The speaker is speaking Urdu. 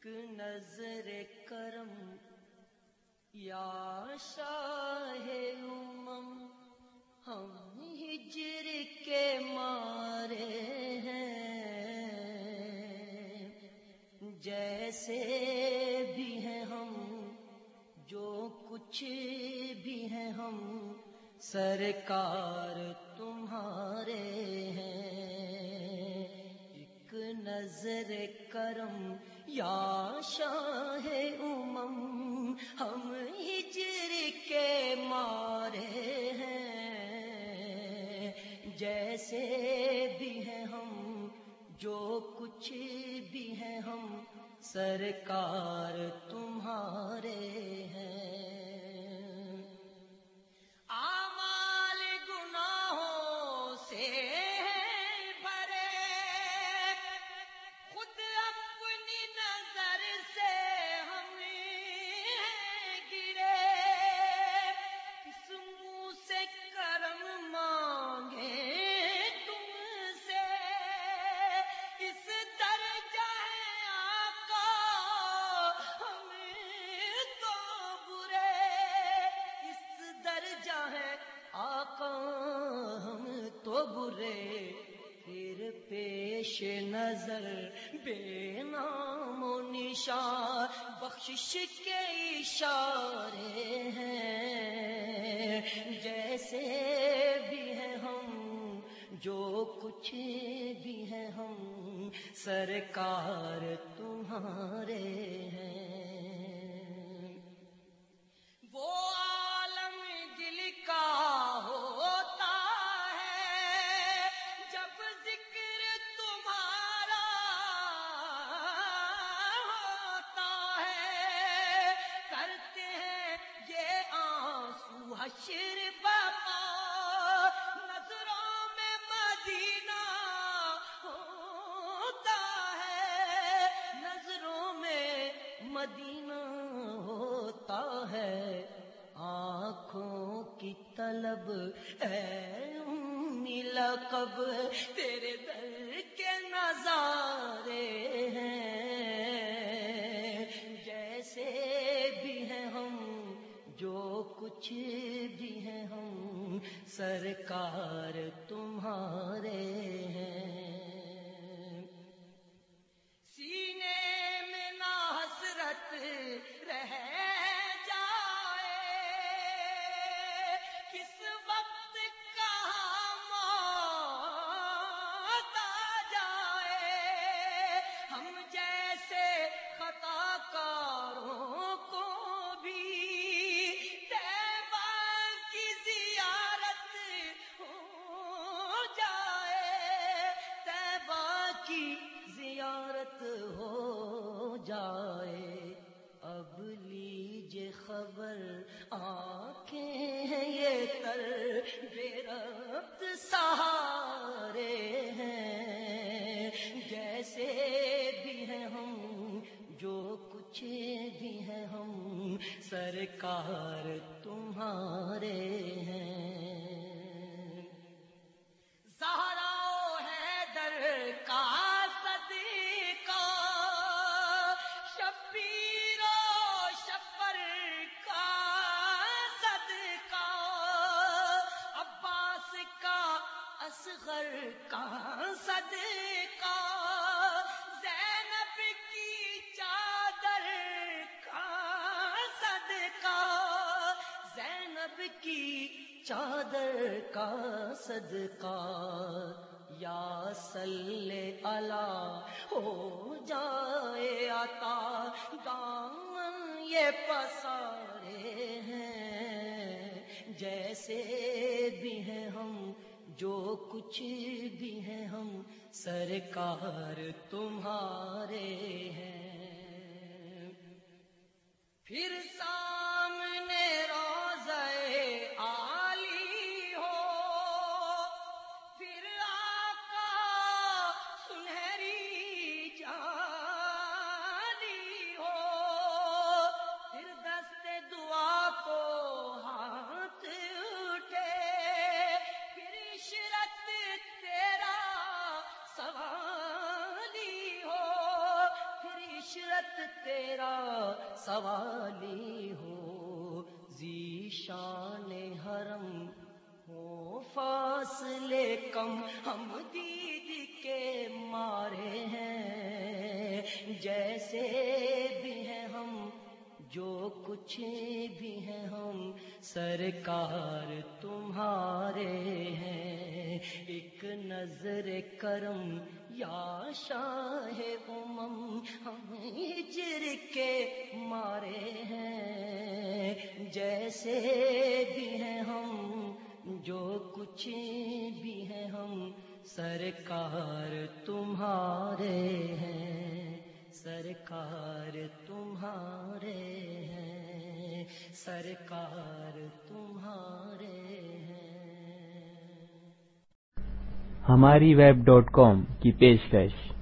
ایک نظر کرم، یا شاہ امم، ہم ہجر کے مارے ہیں۔ جیسے بھی ہیں ہم، جو کچھ بھی ہیں ہم، سرکار تمہارے ہیں۔ ایک نظر کرم یا شاہ امم، ہم ہجر کے مارے ہیں۔ جیسے بھی ہیں ہم، جو کچھ بھی ہیں ہم، سرکار تمہارے ہیں۔ آمال تو برے پھر پیش نظر، بے نام و نشان، بخشش کے اشارے ہیں۔ جیسے بھی ہیں ہم، جو کچھ بھی ہیں ہم، سرکار تمہارے ہیں۔ طلب اے امی لقب، تیرے در کے نظارے ہیں۔ جیسے بھی ہیں ہم، جو کچھ بھی ہیں ہم، سرکار تمہارے ہیں۔ سینے میں نہ حسرت بے ربط سہارے ہیں۔ جیسے بھی ہیں ہم، جو کچھ بھی ہیں ہم، سرکار تمہارے ہیں۔ اصغر کا صدقہ، زینب کی چادر کا صدقہ، زینب کی چادر کا صدقہ۔ یا صلی اللہ، ہو جائے آتا دامن یہ پسارے ہیں۔ جیسے بھی ہیں ہم جو کچھ بھی ہیں ہم سرکار تمہارے ہیں۔ پھر سا سوالی ہو ذیشان حرم ہو فاصلے کم ہم دید کے مارے ہیں۔ جیسے جو کچھ بھی ہیں ہم، سرکار تمہارے ہیں۔ ایک نظر کرم یا شاہ امم، ہم ہجر کے مارے ہیں۔ جیسے بھی ہیں ہم، جو کچھ بھی ہیں ہم، سرکار سرکار تمہارے ہیں۔ ہماری ویب ڈاٹ کام کی پیشکش۔